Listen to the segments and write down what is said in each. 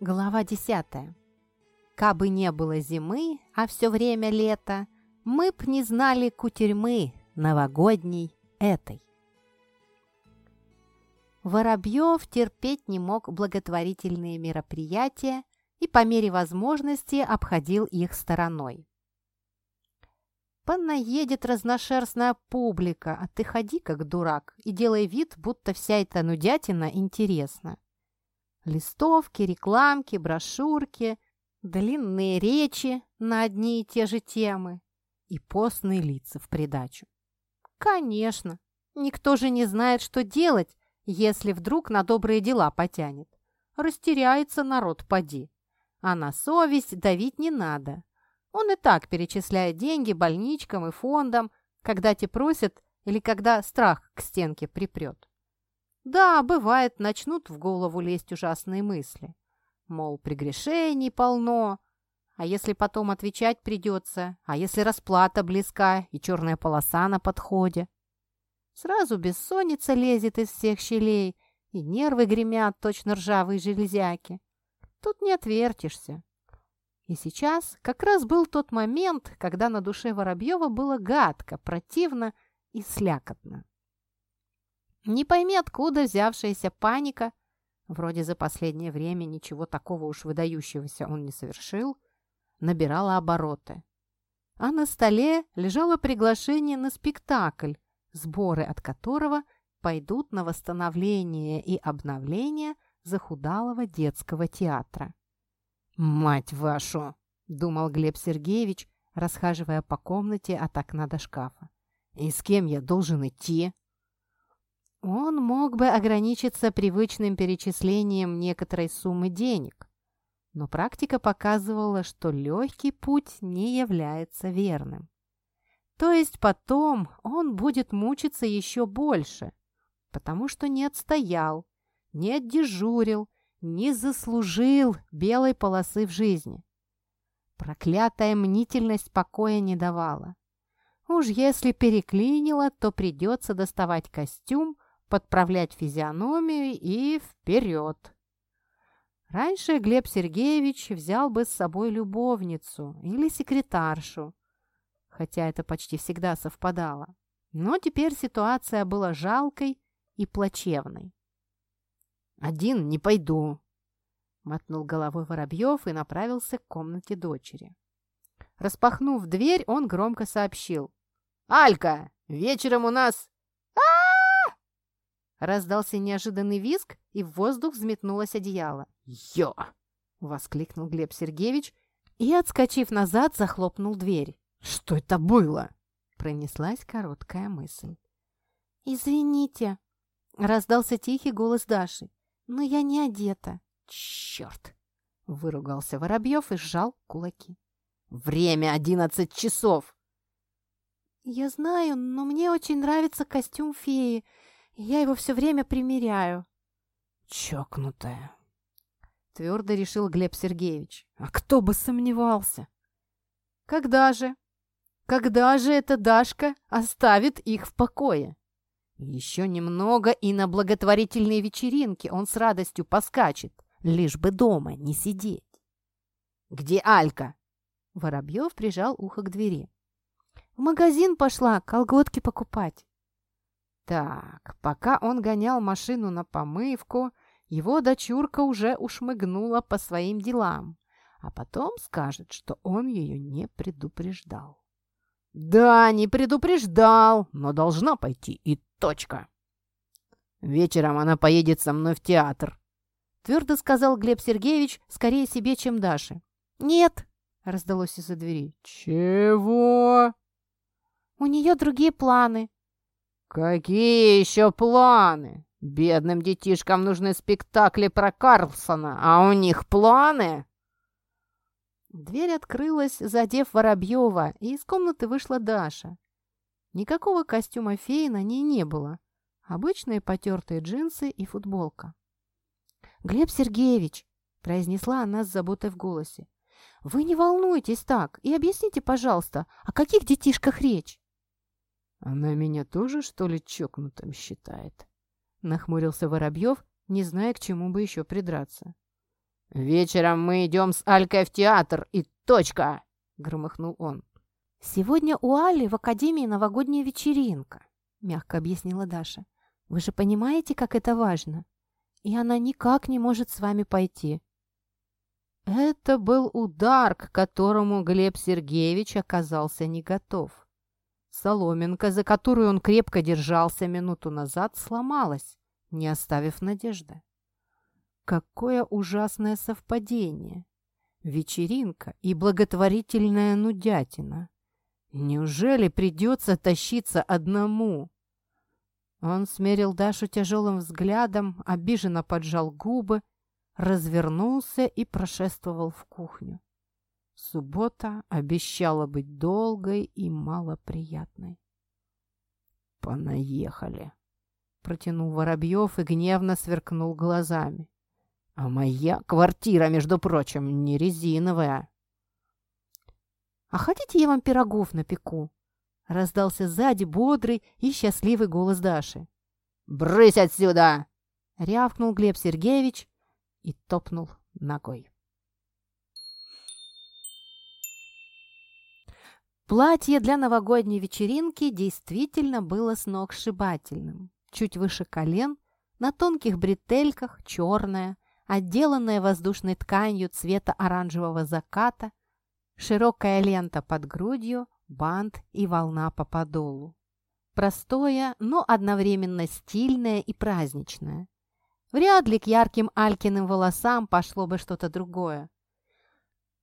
Глава 10. Кабы не было зимы, а все время лето, мы б не знали кутерьмы новогодней этой. Воробьев терпеть не мог благотворительные мероприятия и по мере возможности обходил их стороной. Понаедет разношерстная публика, а ты ходи как дурак и делай вид, будто вся эта нудятина интересна. Листовки, рекламки, брошюрки, длинные речи на одни и те же темы и постные лица в придачу. Конечно, никто же не знает, что делать, если вдруг на добрые дела потянет. Растеряется народ, поди. А на совесть давить не надо. Он и так перечисляет деньги больничкам и фондам, когда те просят или когда страх к стенке припрет. Да, бывает, начнут в голову лезть ужасные мысли. Мол, прегрешений полно, а если потом отвечать придется, а если расплата близка и черная полоса на подходе? Сразу бессонница лезет из всех щелей, и нервы гремят, точно ржавые железяки. Тут не отвертишься. И сейчас как раз был тот момент, когда на душе Воробьева было гадко, противно и слякотно. Не пойми, откуда взявшаяся паника, вроде за последнее время ничего такого уж выдающегося он не совершил, набирала обороты. А на столе лежало приглашение на спектакль, сборы от которого пойдут на восстановление и обновление захудалого детского театра. «Мать вашу!» – думал Глеб Сергеевич, расхаживая по комнате от окна до шкафа. «И с кем я должен идти?» Он мог бы ограничиться привычным перечислением некоторой суммы денег, но практика показывала, что легкий путь не является верным. То есть потом он будет мучиться еще больше, потому что не отстоял, не отдежурил, не заслужил белой полосы в жизни. Проклятая мнительность покоя не давала. Уж если переклинило, то придется доставать костюм, подправлять физиономию и вперед. Раньше Глеб Сергеевич взял бы с собой любовницу или секретаршу, хотя это почти всегда совпадало. Но теперь ситуация была жалкой и плачевной. «Один не пойду», — мотнул головой Воробьев и направился к комнате дочери. Распахнув дверь, он громко сообщил. «Алька, вечером у нас Раздался неожиданный визг, и в воздух взметнулось одеяло. «Ё!» — воскликнул Глеб Сергеевич и, отскочив назад, захлопнул дверь. «Что это было?» — пронеслась короткая мысль. «Извините», — раздался тихий голос Даши, — «но я не одета». «Черт!» — выругался Воробьев и сжал кулаки. «Время одиннадцать часов!» «Я знаю, но мне очень нравится костюм феи. Я его все время примеряю. Чокнутая. Твердо решил Глеб Сергеевич. А кто бы сомневался? Когда же? Когда же эта Дашка оставит их в покое? Еще немного, и на благотворительные вечеринки он с радостью поскачет, лишь бы дома не сидеть. «Где Алька?» Воробьев прижал ухо к двери. «В магазин пошла колготки покупать». Так, пока он гонял машину на помывку, его дочурка уже ушмыгнула по своим делам, а потом скажет, что он ее не предупреждал. «Да, не предупреждал, но должна пойти и точка!» «Вечером она поедет со мной в театр», — твердо сказал Глеб Сергеевич, скорее себе, чем Даше. «Нет», — раздалось из-за двери. «Чего?» «У нее другие планы», «Какие еще планы? Бедным детишкам нужны спектакли про Карлсона, а у них планы?» Дверь открылась, задев Воробьева, и из комнаты вышла Даша. Никакого костюма феи на ней не было. Обычные потертые джинсы и футболка. «Глеб Сергеевич!» — произнесла она с заботой в голосе. «Вы не волнуйтесь так и объясните, пожалуйста, о каких детишках речь?» «Она меня тоже, что ли, чокнутым считает?» Нахмурился Воробьев, не зная, к чему бы еще придраться. Вечером мы идем с Алькой в театр, и точка!» — громыхнул он. «Сегодня у Али в академии новогодняя вечеринка», — мягко объяснила Даша. «Вы же понимаете, как это важно? И она никак не может с вами пойти». Это был удар, к которому Глеб Сергеевич оказался не готов. Соломинка, за которую он крепко держался минуту назад, сломалась, не оставив надежды. Какое ужасное совпадение! Вечеринка и благотворительная нудятина. Неужели придется тащиться одному? Он смерил Дашу тяжелым взглядом, обиженно поджал губы, развернулся и прошествовал в кухню. Суббота обещала быть долгой и малоприятной. «Понаехали!» — протянул Воробьев и гневно сверкнул глазами. «А моя квартира, между прочим, не резиновая!» «А хотите, я вам пирогов напеку?» — раздался сзади бодрый и счастливый голос Даши. «Брысь отсюда!» — рявкнул Глеб Сергеевич и топнул ногой. Платье для новогодней вечеринки действительно было сногсшибательным. Чуть выше колен, на тонких бретельках, черное, отделанное воздушной тканью цвета оранжевого заката, широкая лента под грудью, бант и волна по подолу. Простое, но одновременно стильное и праздничное. Вряд ли к ярким Алькиным волосам пошло бы что-то другое.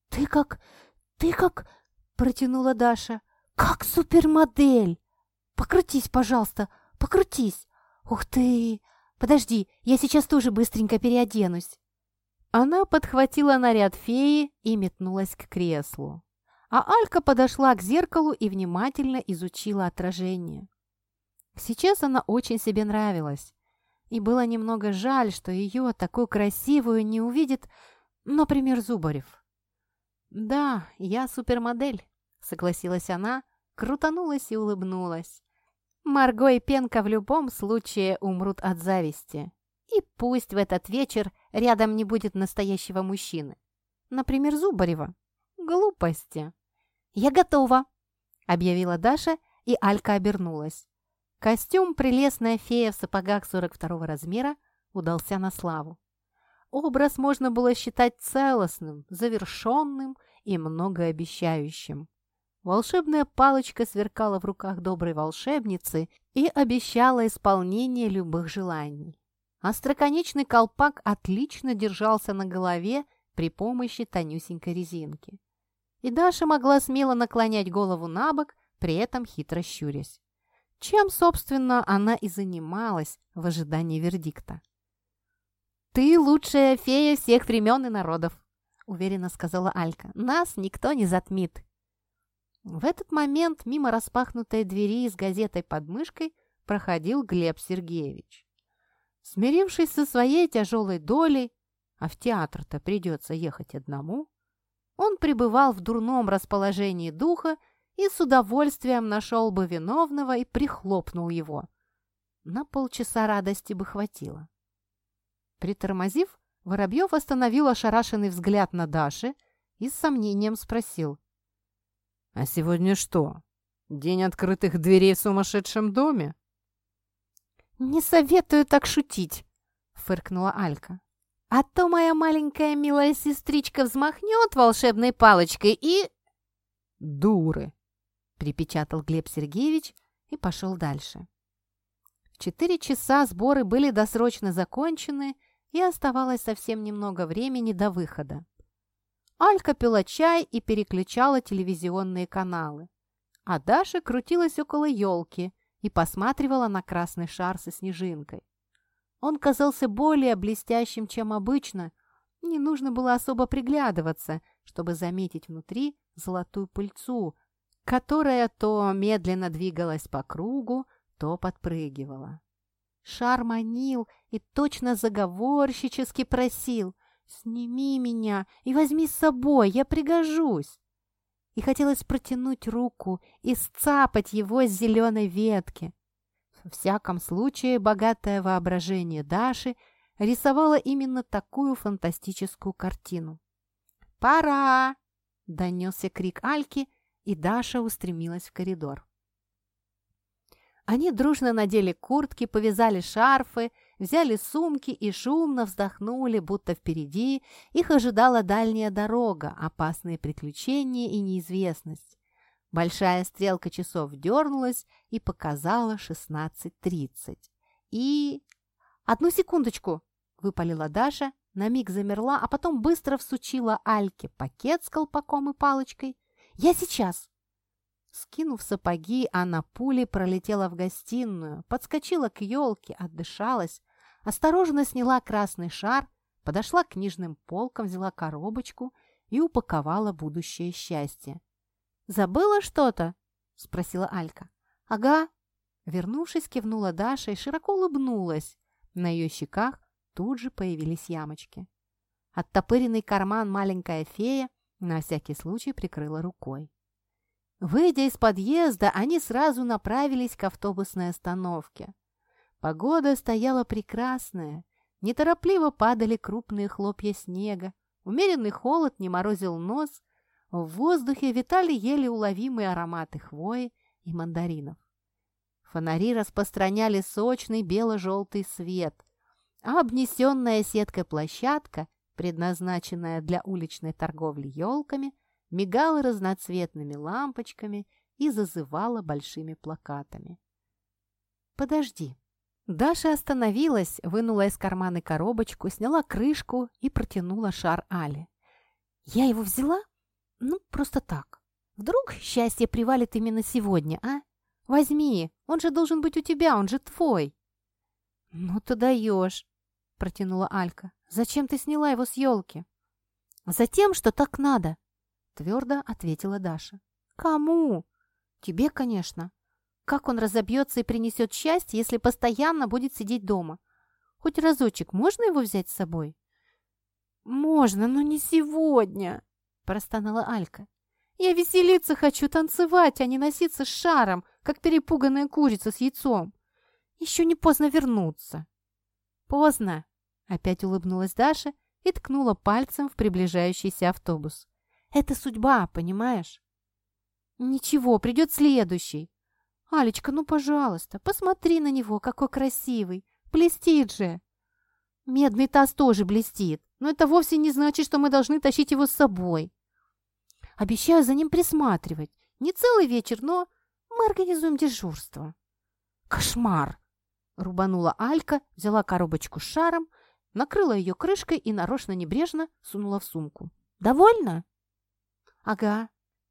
«Ты как... ты как...» — протянула Даша. «Как супермодель! Покрутись, пожалуйста, покрутись! Ух ты! Подожди, я сейчас тоже быстренько переоденусь!» Она подхватила наряд феи и метнулась к креслу. А Алька подошла к зеркалу и внимательно изучила отражение. Сейчас она очень себе нравилась. И было немного жаль, что ее, такую красивую, не увидит, например, Зубарев. «Да, я супермодель», — согласилась она, крутанулась и улыбнулась. Марго и Пенка в любом случае умрут от зависти. И пусть в этот вечер рядом не будет настоящего мужчины. Например, Зубарева. Глупости. «Я готова», — объявила Даша, и Алька обернулась. Костюм «Прелестная фея» в сапогах 42 размера удался на славу. Образ можно было считать целостным, завершенным и многообещающим. Волшебная палочка сверкала в руках доброй волшебницы и обещала исполнение любых желаний. Остроконечный колпак отлично держался на голове при помощи тонюсенькой резинки. И Даша могла смело наклонять голову на бок, при этом хитро щурясь. Чем, собственно, она и занималась в ожидании вердикта. «Ты лучшая фея всех времен и народов», — уверенно сказала Алька. «Нас никто не затмит». В этот момент мимо распахнутой двери с газетой под мышкой проходил Глеб Сергеевич. Смирившись со своей тяжелой долей, а в театр-то придется ехать одному, он пребывал в дурном расположении духа и с удовольствием нашел бы виновного и прихлопнул его. На полчаса радости бы хватило. Притормозив, Воробьев остановил ошарашенный взгляд на Даше и с сомнением спросил. «А сегодня что? День открытых дверей в сумасшедшем доме?» «Не советую так шутить», — фыркнула Алька. «А то моя маленькая милая сестричка взмахнет волшебной палочкой и...» «Дуры!» — припечатал Глеб Сергеевич и пошел дальше. В четыре часа сборы были досрочно закончены, и оставалось совсем немного времени до выхода. Алька пила чай и переключала телевизионные каналы, а Даша крутилась около елки и посматривала на красный шар со снежинкой. Он казался более блестящим, чем обычно, не нужно было особо приглядываться, чтобы заметить внутри золотую пыльцу, которая то медленно двигалась по кругу, то подпрыгивала. Шар манил и точно заговорщически просил «Сними меня и возьми с собой, я пригожусь!» И хотелось протянуть руку и сцапать его с зеленой ветки. В всяком случае, богатое воображение Даши рисовала именно такую фантастическую картину. «Пора!» – донесся крик Альки, и Даша устремилась в коридор. Они дружно надели куртки, повязали шарфы, взяли сумки и шумно вздохнули, будто впереди их ожидала дальняя дорога, опасные приключения и неизвестность. Большая стрелка часов дернулась и показала 16.30. И... «Одну секундочку!» – выпалила Даша, на миг замерла, а потом быстро всучила Альке пакет с колпаком и палочкой. «Я сейчас!» Скинув сапоги, она пулей пролетела в гостиную, подскочила к елке, отдышалась, осторожно сняла красный шар, подошла к книжным полкам, взяла коробочку и упаковала будущее счастье. «Забыла что-то?» – спросила Алька. «Ага». Вернувшись, кивнула Даша и широко улыбнулась. На ее щеках тут же появились ямочки. Оттопыренный карман маленькая фея на всякий случай прикрыла рукой. Выйдя из подъезда, они сразу направились к автобусной остановке. Погода стояла прекрасная. Неторопливо падали крупные хлопья снега. Умеренный холод не морозил нос. В воздухе витали еле уловимые ароматы хвои и мандаринов. Фонари распространяли сочный бело-желтый свет, а обнесенная сеткой площадка, предназначенная для уличной торговли елками, мигала разноцветными лампочками и зазывала большими плакатами. «Подожди». Даша остановилась, вынула из кармана коробочку, сняла крышку и протянула шар Але. «Я его взяла? Ну, просто так. Вдруг счастье привалит именно сегодня, а? Возьми, он же должен быть у тебя, он же твой». «Ну ты даешь», — протянула Алька. «Зачем ты сняла его с елки?» «Затем, что так надо», Твердо ответила Даша. «Кому?» «Тебе, конечно. Как он разобьется и принесет счастье, если постоянно будет сидеть дома? Хоть разочек можно его взять с собой?» «Можно, но не сегодня», – простонала Алька. «Я веселиться хочу, танцевать, а не носиться с шаром, как перепуганная курица с яйцом. Еще не поздно вернуться». «Поздно», – опять улыбнулась Даша и ткнула пальцем в приближающийся автобус. Это судьба, понимаешь? Ничего, придет следующий. Алечка, ну, пожалуйста, посмотри на него, какой красивый. Блестит же. Медный таз тоже блестит, но это вовсе не значит, что мы должны тащить его с собой. Обещаю за ним присматривать. Не целый вечер, но мы организуем дежурство. Кошмар! Рубанула Алька, взяла коробочку с шаром, накрыла ее крышкой и нарочно небрежно сунула в сумку. «Довольно?» «Ага,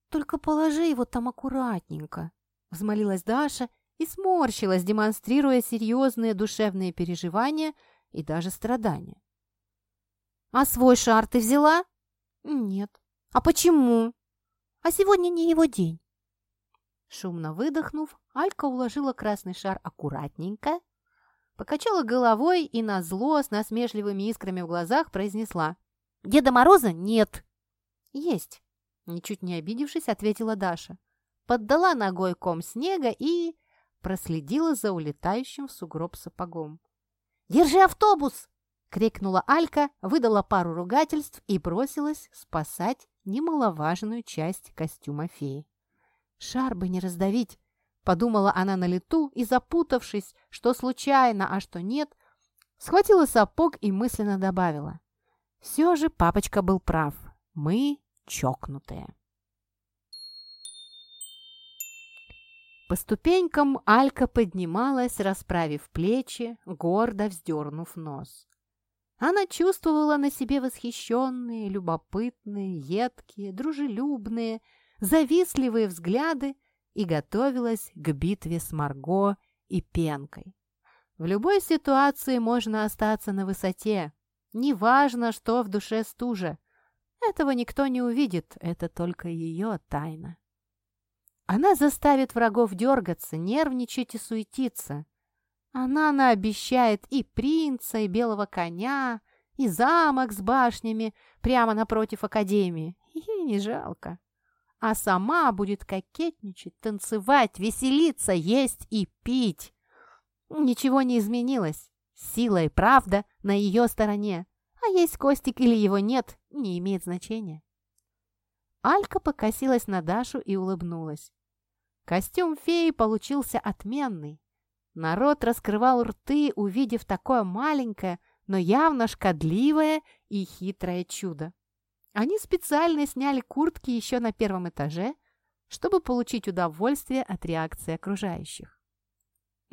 только положи его там аккуратненько», — взмолилась Даша и сморщилась, демонстрируя серьезные душевные переживания и даже страдания. «А свой шар ты взяла?» «Нет». «А почему?» «А сегодня не его день». Шумно выдохнув, Алька уложила красный шар аккуратненько, покачала головой и назло с насмешливыми искрами в глазах произнесла «Деда Мороза нет». «Есть». Ничуть не обидевшись, ответила Даша. Поддала ногой ком снега и проследила за улетающим в сугроб сапогом. «Держи автобус!» — крикнула Алька, выдала пару ругательств и бросилась спасать немаловажную часть костюма феи. «Шар бы не раздавить!» — подумала она на лету и, запутавшись, что случайно, а что нет, схватила сапог и мысленно добавила. «Все же папочка был прав. Мы чокнутые. По ступенькам Алька поднималась, расправив плечи, гордо вздернув нос. Она чувствовала на себе восхищенные, любопытные, едкие, дружелюбные, завистливые взгляды и готовилась к битве с Марго и Пенкой. В любой ситуации можно остаться на высоте. Неважно, что в душе стужа. Этого никто не увидит, это только ее тайна. Она заставит врагов дергаться, нервничать и суетиться. Она наобещает и принца, и белого коня, и замок с башнями прямо напротив академии. Ей не жалко. А сама будет кокетничать, танцевать, веселиться, есть и пить. Ничего не изменилось. Сила и правда на ее стороне, а есть Костик или его нет, не имеет значения. Алька покосилась на Дашу и улыбнулась. Костюм феи получился отменный. Народ раскрывал рты, увидев такое маленькое, но явно шкодливое и хитрое чудо. Они специально сняли куртки еще на первом этаже, чтобы получить удовольствие от реакции окружающих.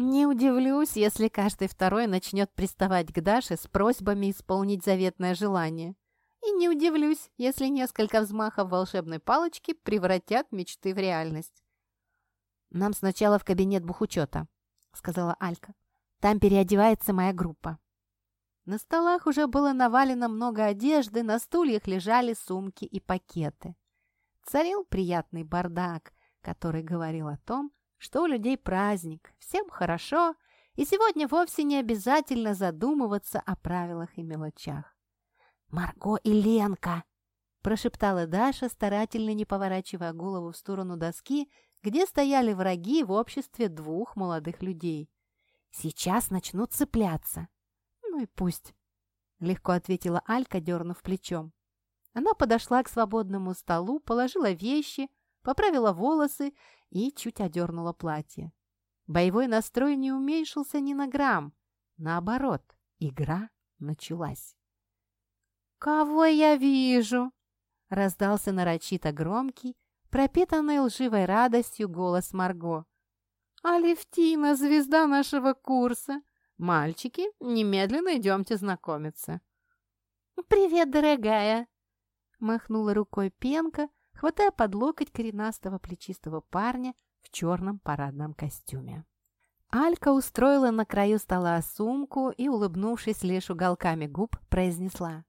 Не удивлюсь, если каждый второй начнет приставать к Даше с просьбами исполнить заветное желание. И не удивлюсь, если несколько взмахов волшебной палочки превратят мечты в реальность. «Нам сначала в кабинет бухучета», — сказала Алька. «Там переодевается моя группа». На столах уже было навалено много одежды, на стульях лежали сумки и пакеты. Царил приятный бардак, который говорил о том, что у людей праздник, всем хорошо, и сегодня вовсе не обязательно задумываться о правилах и мелочах. «Марго и Ленка!» – прошептала Даша, старательно не поворачивая голову в сторону доски, где стояли враги в обществе двух молодых людей. «Сейчас начнут цепляться». «Ну и пусть», – легко ответила Алька, дернув плечом. Она подошла к свободному столу, положила вещи, поправила волосы и чуть одернула платье. Боевой настрой не уменьшился ни на грамм. Наоборот, игра началась. «Кого я вижу?» — раздался нарочито громкий, пропитанный лживой радостью голос Марго. «Алевтина, звезда нашего курса! Мальчики, немедленно идемте знакомиться!» «Привет, дорогая!» — махнула рукой Пенка, хватая под локоть коренастого плечистого парня в черном парадном костюме. Алька устроила на краю стола сумку и, улыбнувшись лишь уголками губ, произнесла.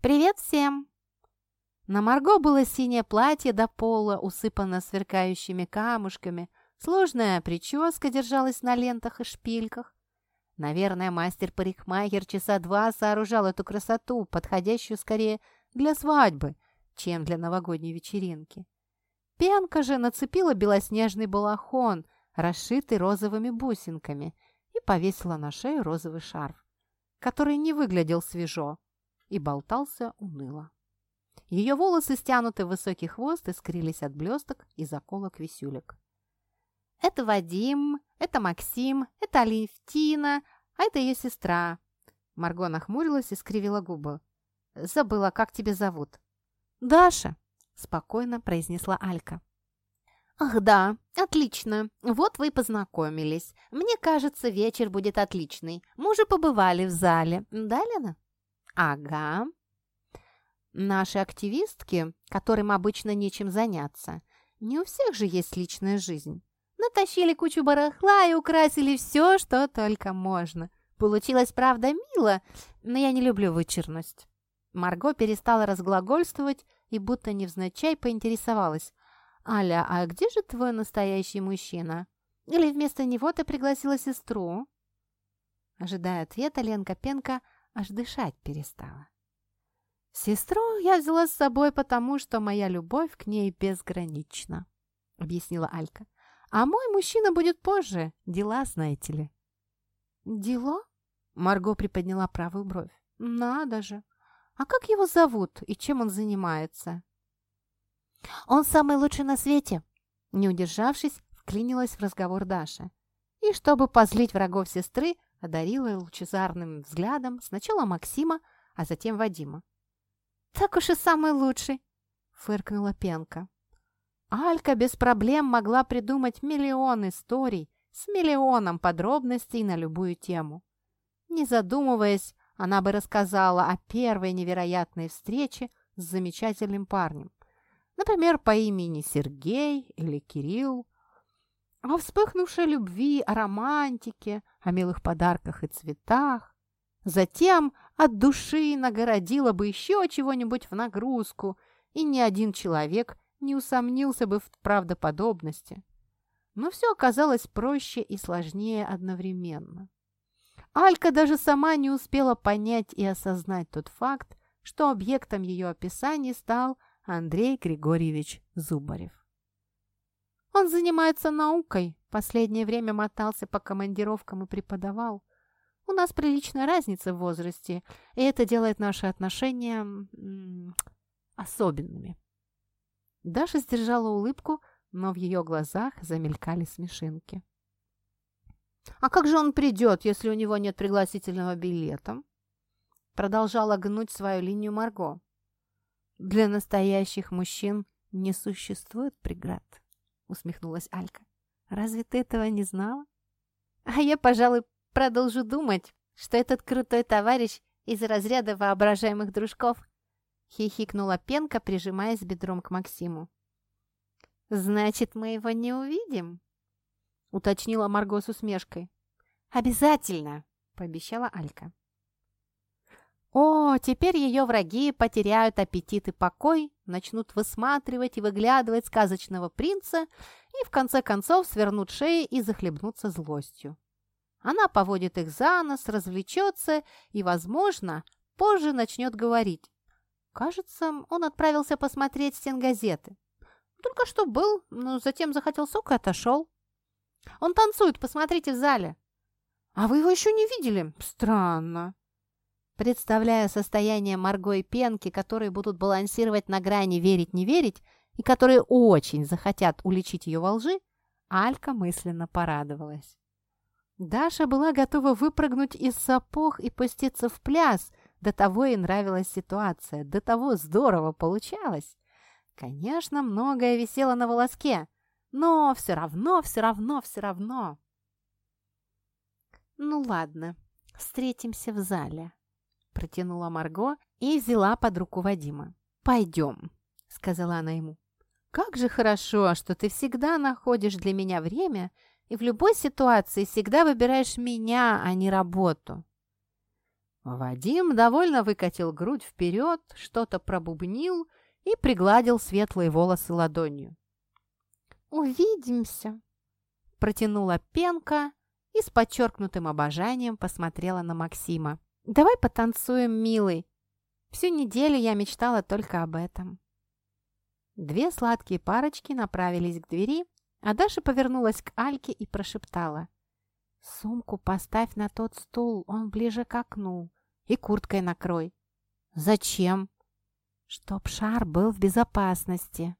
«Привет всем!» На Марго было синее платье до пола, усыпано сверкающими камушками. Сложная прическа держалась на лентах и шпильках. Наверное, мастер-парикмахер часа два сооружал эту красоту, подходящую скорее для свадьбы, чем для новогодней вечеринки. Пенка же нацепила белоснежный балахон, расшитый розовыми бусинками, и повесила на шею розовый шарф, который не выглядел свежо, и болтался уныло. Ее волосы, стянуты в высокий хвост, искрились от блесток и заколок висюлек. «Это Вадим, это Максим, это Алевтина, а это ее сестра». Марго нахмурилась и скривила губы. «Забыла, как тебя зовут». «Даша», — спокойно произнесла Алька. «Ах да, отлично. Вот вы и познакомились. Мне кажется, вечер будет отличный. Мы уже побывали в зале. Да, Лена?» Ага. Наши активистки, которым обычно нечем заняться, не у всех же есть личная жизнь. Натащили кучу барахла и украсили все, что только можно. Получилось, правда, мило, но я не люблю вычурность. Марго перестала разглагольствовать и будто невзначай поинтересовалась. «Аля, а где же твой настоящий мужчина? Или вместо него ты пригласила сестру?» Ожидая ответа, Ленка Пенка аж дышать перестала. «Сестру я взяла с собой, потому что моя любовь к ней безгранична», — объяснила Алька. «А мой мужчина будет позже. Дела, знаете ли». «Дела?» — Марго приподняла правую бровь. «Надо же! А как его зовут и чем он занимается?» «Он самый лучший на свете!» Не удержавшись, вклинилась в разговор Даша. И чтобы позлить врагов сестры, одарила лучезарным взглядом сначала Максима, а затем Вадима. «Так уж и самый лучший!» — фыркнула Пенка. Алька без проблем могла придумать миллион историй с миллионом подробностей на любую тему. Не задумываясь, она бы рассказала о первой невероятной встрече с замечательным парнем. Например, по имени Сергей или Кирилл, о вспыхнувшей любви, о романтике, о милых подарках и цветах. Затем от души нагородила бы еще чего-нибудь в нагрузку, и ни один человек не усомнился бы в правдоподобности. Но все оказалось проще и сложнее одновременно. Алька даже сама не успела понять и осознать тот факт, что объектом ее описаний стал Андрей Григорьевич Зубарев. Он занимается наукой, последнее время мотался по командировкам и преподавал. У нас приличная разница в возрасте, и это делает наши отношения особенными. Даша сдержала улыбку, но в ее глазах замелькали смешинки. «А как же он придет, если у него нет пригласительного билета?» Продолжала гнуть свою линию Марго. «Для настоящих мужчин не существует преград», усмехнулась Алька. «Разве ты этого не знала?» «А я, пожалуй, продолжу думать, что этот крутой товарищ из разряда воображаемых дружков», хихикнула Пенка, прижимаясь бедром к Максиму. «Значит, мы его не увидим?» Уточнила Марго с усмешкой. «Обязательно!» – пообещала Алька. О, теперь ее враги потеряют аппетит и покой, начнут высматривать и выглядывать сказочного принца и в конце концов свернут шеи и захлебнутся злостью. Она поводит их за нос, развлечется и, возможно, позже начнет говорить. Кажется, он отправился посмотреть стенгазеты. Только что был, но затем захотел сок и отошел. Он танцует, посмотрите в зале. А вы его еще не видели? Странно. Представляя состояние Марго и Пенки, которые будут балансировать на грани верить-не верить, и которые очень захотят уличить ее во лжи, Алька мысленно порадовалась. Даша была готова выпрыгнуть из сапог и пуститься в пляс, до того ей нравилась ситуация, до того здорово получалось. Конечно, многое висело на волоске, но все равно, все равно, все равно. «Ну ладно, встретимся в зале», – протянула Марго и взяла под руку Вадима. «Пойдем», – сказала она ему. «Как же хорошо, что ты всегда находишь для меня время и в любой ситуации всегда выбираешь меня, а не работу». Вадим довольно выкатил грудь вперед, что-то пробубнил и пригладил светлые волосы ладонью. «Увидимся!» Протянула пенка и с подчеркнутым обожанием посмотрела на Максима. «Давай потанцуем, милый. Всю неделю я мечтала только об этом». Две сладкие парочки направились к двери, а Даша повернулась к Альке и прошептала. «Сумку поставь на тот стул, он ближе к окну, и курткой накрой». «Зачем?» «Чтоб шар был в безопасности»,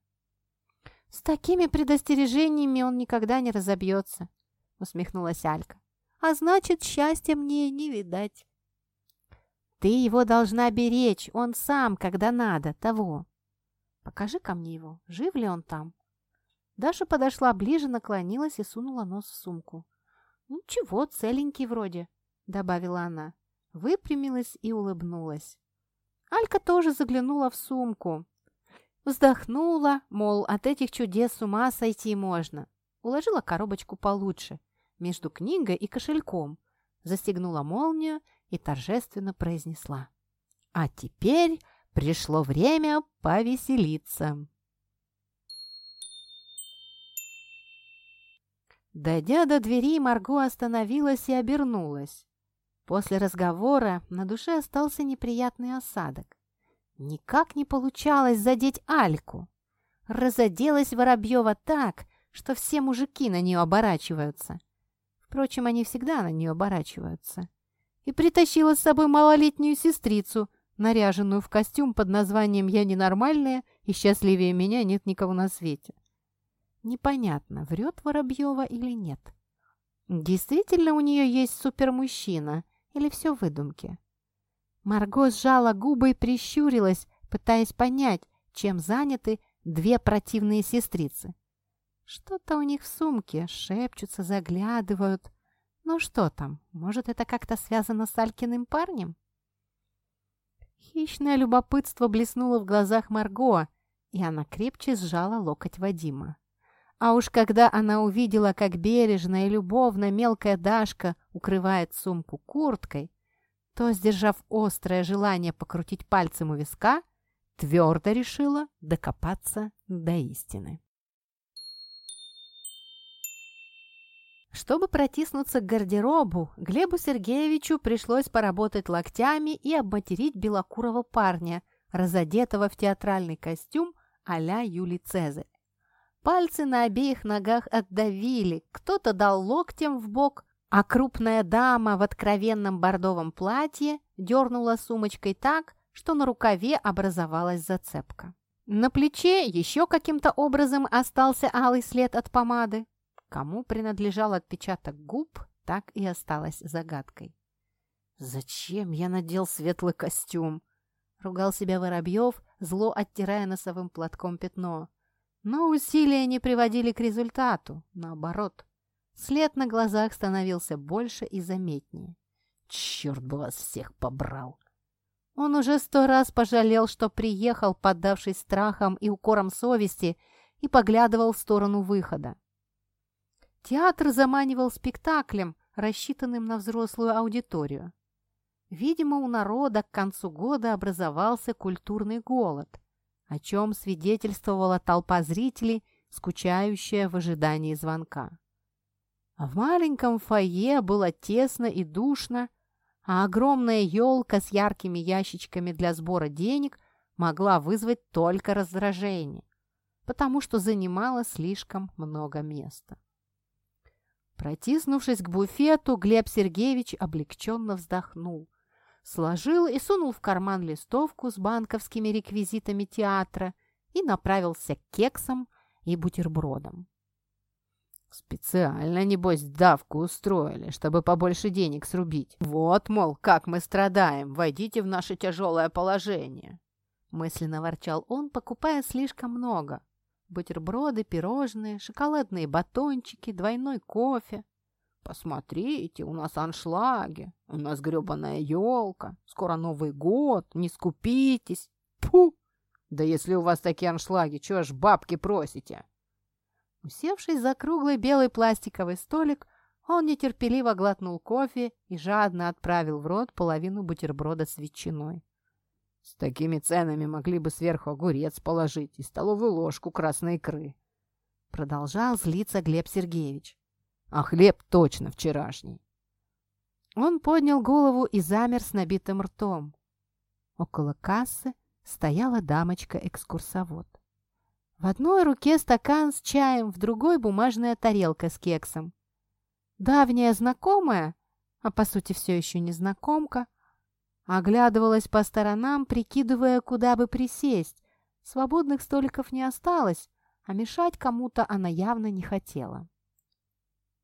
«С такими предостережениями он никогда не разобьется», — усмехнулась Алька. «А значит, счастья мне не видать». «Ты его должна беречь, он сам, когда надо, того». «Покажи ко мне его, жив ли он там?» Даша подошла ближе, наклонилась и сунула нос в сумку. «Ничего, целенький вроде», — добавила она. Выпрямилась и улыбнулась. Алька тоже заглянула в сумку. Вздохнула, мол, от этих чудес с ума сойти можно. Уложила коробочку получше, между книгой и кошельком, застегнула молнию и торжественно произнесла. «А теперь пришло время повеселиться». Дойдя до двери, Марго остановилась и обернулась. После разговора на душе остался неприятный осадок. Никак не получалось задеть Альку. Разоделась Воробьева так, что все мужики на нее оборачиваются. Впрочем, они всегда на нее оборачиваются. И притащила с собой малолетнюю сестрицу, наряженную в костюм под названием «Я ненормальная и счастливее меня нет никого на свете». Непонятно, врет Воробьева или нет. Действительно у нее есть супермужчина или все выдумки? Марго сжала губы и прищурилась, пытаясь понять, чем заняты две противные сестрицы. Что-то у них в сумке, шепчутся, заглядывают. Ну что там, может, это как-то связано с Алькиным парнем? Хищное любопытство блеснуло в глазах Марго, и она крепче сжала локоть Вадима. А уж когда она увидела, как бережно и любовно мелкая Дашка укрывает сумку курткой, то, сдержав острое желание покрутить пальцем у виска, твердо решила докопаться до истины. Чтобы протиснуться к гардеробу, Глебу Сергеевичу пришлось поработать локтями и обматерить белокурого парня, разодетого в театральный костюм а-ля Юлий Цезарь. Пальцы на обеих ногах отдавили, кто-то дал локтем в бок, а крупная дама в откровенном бордовом платье дернула сумочкой так, что на рукаве образовалась зацепка. На плече еще каким-то образом остался алый след от помады. Кому принадлежал отпечаток губ, так и осталось загадкой. «Зачем я надел светлый костюм?» — ругал себя Воробьев, зло оттирая носовым платком пятно. Но усилия не приводили к результату, наоборот. След на глазах становился больше и заметнее. «Черт бы вас всех побрал!» Он уже сто раз пожалел, что приехал, поддавшись страхам и укорам совести, и поглядывал в сторону выхода. Театр заманивал спектаклем, рассчитанным на взрослую аудиторию. Видимо, у народа к концу года образовался культурный голод, о чем свидетельствовала толпа зрителей, скучающая в ожидании звонка. В маленьком фойе было тесно и душно, а огромная елка с яркими ящичками для сбора денег могла вызвать только раздражение, потому что занимала слишком много места. Протиснувшись к буфету, Глеб Сергеевич облегченно вздохнул, сложил и сунул в карман листовку с банковскими реквизитами театра и направился к кексам и бутербродам. Специально, небось, давку устроили, чтобы побольше денег срубить. Вот, мол, как мы страдаем, войдите в наше тяжелое положение. Мысленно ворчал он, покупая слишком много. Бутерброды, пирожные, шоколадные батончики, двойной кофе. Посмотрите, у нас аншлаги, у нас гребаная елка, скоро Новый год, не скупитесь. Пу! Да если у вас такие аншлаги, чего ж бабки просите? Усевшись за круглый белый пластиковый столик, он нетерпеливо глотнул кофе и жадно отправил в рот половину бутерброда с ветчиной. С такими ценами могли бы сверху огурец положить и столовую ложку красной икры. Продолжал злиться Глеб Сергеевич. А хлеб точно вчерашний. Он поднял голову и замер с набитым ртом. Около кассы стояла дамочка-экскурсовод. В одной руке стакан с чаем, в другой бумажная тарелка с кексом. Давняя знакомая, а по сути все еще незнакомка, оглядывалась по сторонам, прикидывая, куда бы присесть. Свободных столиков не осталось, а мешать кому-то она явно не хотела.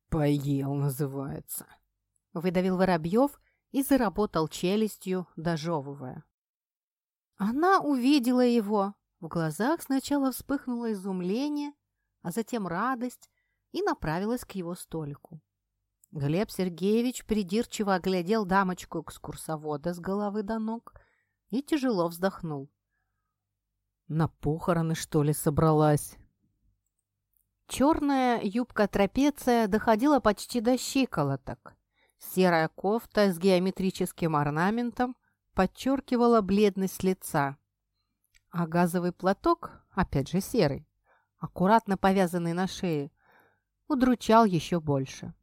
«Поел, называется», — выдавил Воробьев и заработал челюстью, дожевывая. Она увидела его, в глазах сначала вспыхнуло изумление, а затем радость, и направилась к его столику. Глеб Сергеевич придирчиво оглядел дамочку-экскурсовода с головы до ног и тяжело вздохнул. «На похороны, что ли, собралась?» Черная юбка-трапеция доходила почти до щиколоток. Серая кофта с геометрическим орнаментом подчеркивала бледность лица а газовый платок, опять же серый, аккуратно повязанный на шее, удручал еще больше.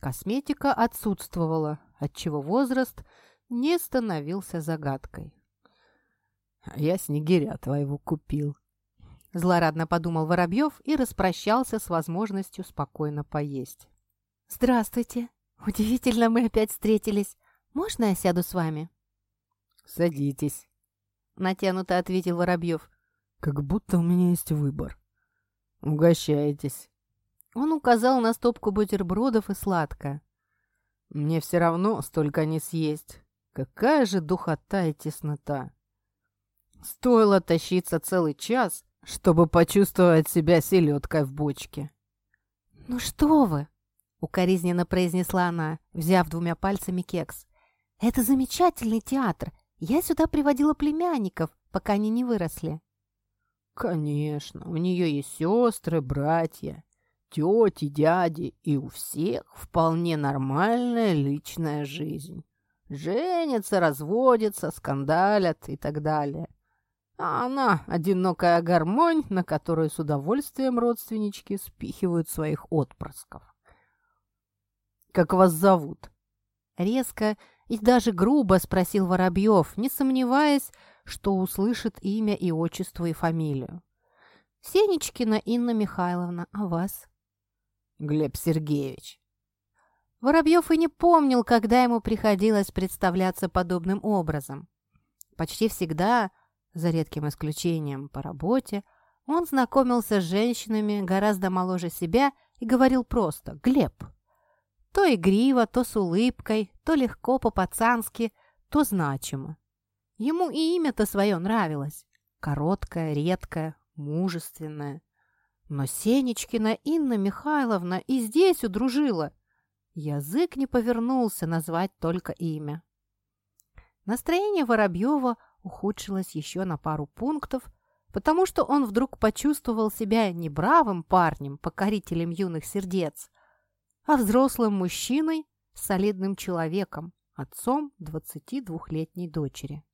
Косметика отсутствовала, отчего возраст не становился загадкой. «Я снегиря твоего купил», — злорадно подумал Воробьев и распрощался с возможностью спокойно поесть. «Здравствуйте! Удивительно, мы опять встретились. Можно я сяду с вами?» «Садитесь», — натянуто ответил Воробьев. «Как будто у меня есть выбор. Угощайтесь». Он указал на стопку бутербродов и сладкое. «Мне все равно столько не съесть. Какая же духота и теснота! Стоило тащиться целый час, чтобы почувствовать себя селедкой в бочке». «Ну что вы!» — укоризненно произнесла она, взяв двумя пальцами кекс. «Это замечательный театр, я сюда приводила племянников, пока они не выросли». «Конечно, у нее есть сестры, братья, тети, дяди, и у всех вполне нормальная личная жизнь. Женятся, разводятся, скандалят и так далее. А она — одинокая гармонь, на которую с удовольствием родственнички спихивают своих отпрысков. «Как вас зовут?» Резко и даже грубо спросил Воробьев, не сомневаясь, что услышит имя и отчество и фамилию. «Сенечкина Инна Михайловна, а вас?» «Глеб Сергеевич». Воробьев и не помнил, когда ему приходилось представляться подобным образом. Почти всегда, за редким исключением по работе, он знакомился с женщинами гораздо моложе себя и говорил просто «Глеб». То игриво, то с улыбкой, то легко по-пацански, то значимо. Ему и имя-то свое нравилось. Короткое, редкое, мужественное. Но Сенечкина Инна Михайловна и здесь удружила. Язык не повернулся назвать только имя. Настроение Воробьева ухудшилось еще на пару пунктов, потому что он вдруг почувствовал себя не бравым парнем, покорителем юных сердец, а взрослым мужчиной, солидным человеком, отцом 22-летней дочери.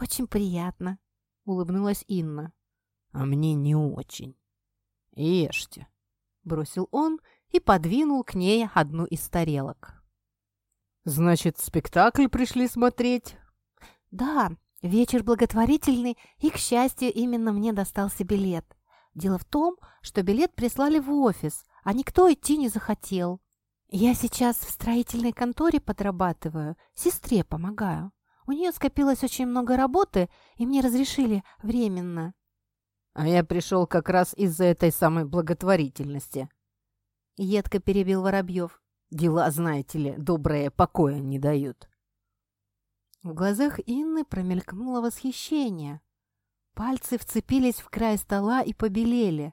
«Очень приятно», — улыбнулась Инна. «А мне не очень. Ешьте», — бросил он и подвинул к ней одну из тарелок. «Значит, спектакль пришли смотреть?» «Да, вечер благотворительный, и, к счастью, именно мне достался билет. Дело в том, что билет прислали в офис, а никто идти не захотел. Я сейчас в строительной конторе подрабатываю, сестре помогаю. У нее скопилось очень много работы, и мне разрешили временно». «А я пришел как раз из-за этой самой благотворительности», — едко перебил Воробьев. «Дела, знаете ли, добрые покоя не дают». В глазах Инны промелькнуло восхищение. Пальцы вцепились в край стола и побелели.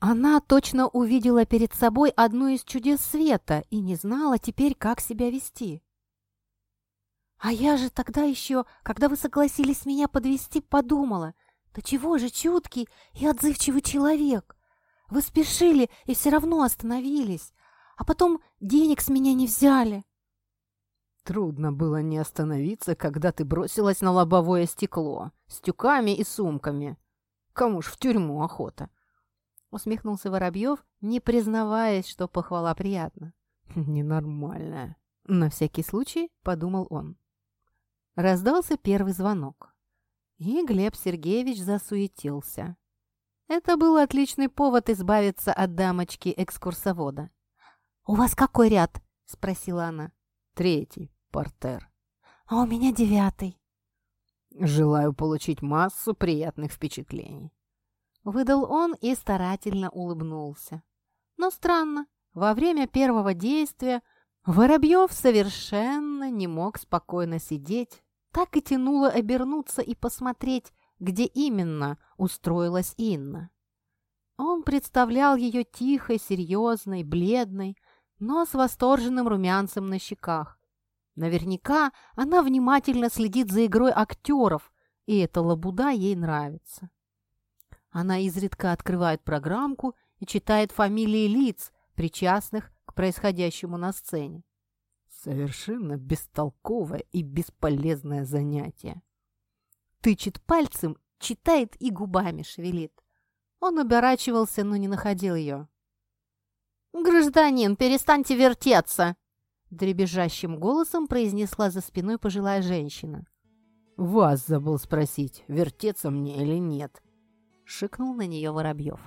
Она точно увидела перед собой одну из чудес света и не знала теперь, как себя вести. «А я же тогда еще, когда вы согласились меня подвести, подумала, да чего же чуткий и отзывчивый человек? Вы спешили и все равно остановились, а потом денег с меня не взяли». Трудно было не остановиться, когда ты бросилась на лобовое стекло с тюками и сумками. Кому ж в тюрьму охота? Усмехнулся Воробьев, не признаваясь, что похвала приятна. Ненормальная. На всякий случай, подумал он. Раздался первый звонок. И Глеб Сергеевич засуетился. Это был отличный повод избавиться от дамочки-экскурсовода. «У вас какой ряд?» – спросила она. «Третий портер. «А у меня девятый». «Желаю получить массу приятных впечатлений». Выдал он и старательно улыбнулся. Но странно, во время первого действия Воробьев совершенно не мог спокойно сидеть, так и тянуло обернуться и посмотреть, где именно устроилась Инна. Он представлял ее тихой, серьезной, бледной, но с восторженным румянцем на щеках. Наверняка она внимательно следит за игрой актеров, и эта лабуда ей нравится. Она изредка открывает программку и читает фамилии лиц, причастных к происходящему на сцене. Совершенно бестолковое и бесполезное занятие. Тычет пальцем, читает и губами шевелит. Он оборачивался, но не находил ее. «Гражданин, перестаньте вертеться!» Дребезжащим голосом произнесла за спиной пожилая женщина. «Вас забыл спросить, вертеться мне или нет?» Шикнул на нее Воробьев.